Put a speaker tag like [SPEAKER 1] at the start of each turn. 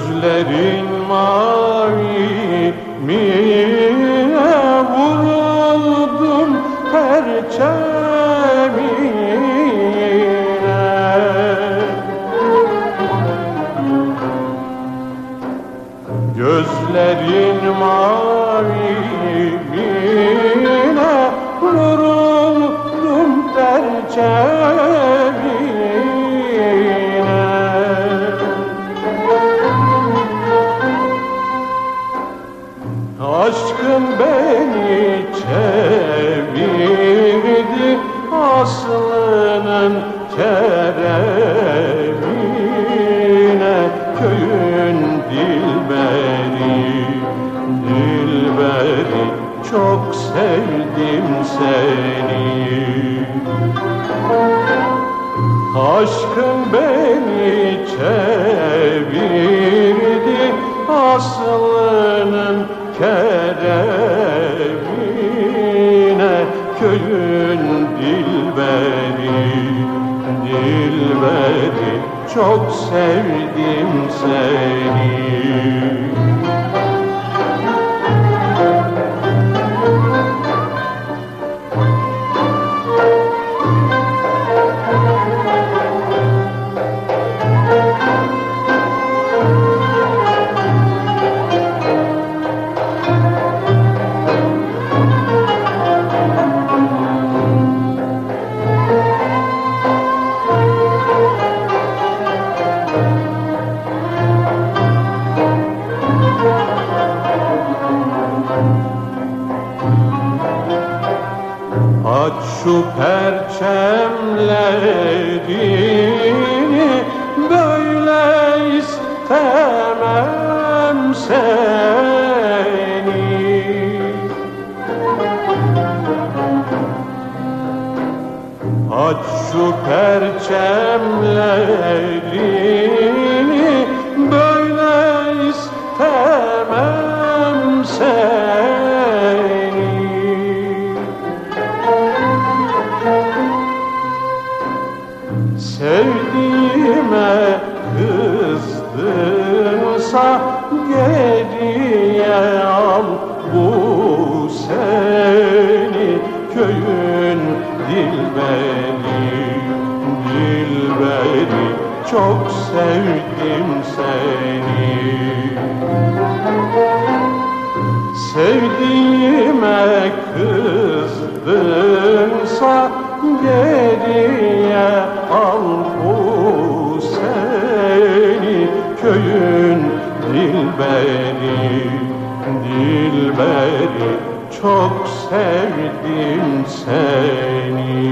[SPEAKER 1] Gözlerin mavi miye vuruldum perçemine. Gözlerin mavi miye sevdim seni. Aşkın beni çevirdi aslının keremine Köyün dilberi, dilberi çok sevdim seni Aç şu perçemlerini böyle istemem seni. Aç şu perçemlerini böyle istemem seni Sevdiğime kızdınsa geriye al bu seni. Köyün dilberi dilberi çok sevdim seni. Sevdiğime kızdınsa geriye dilberi dilberi çok sevdim seni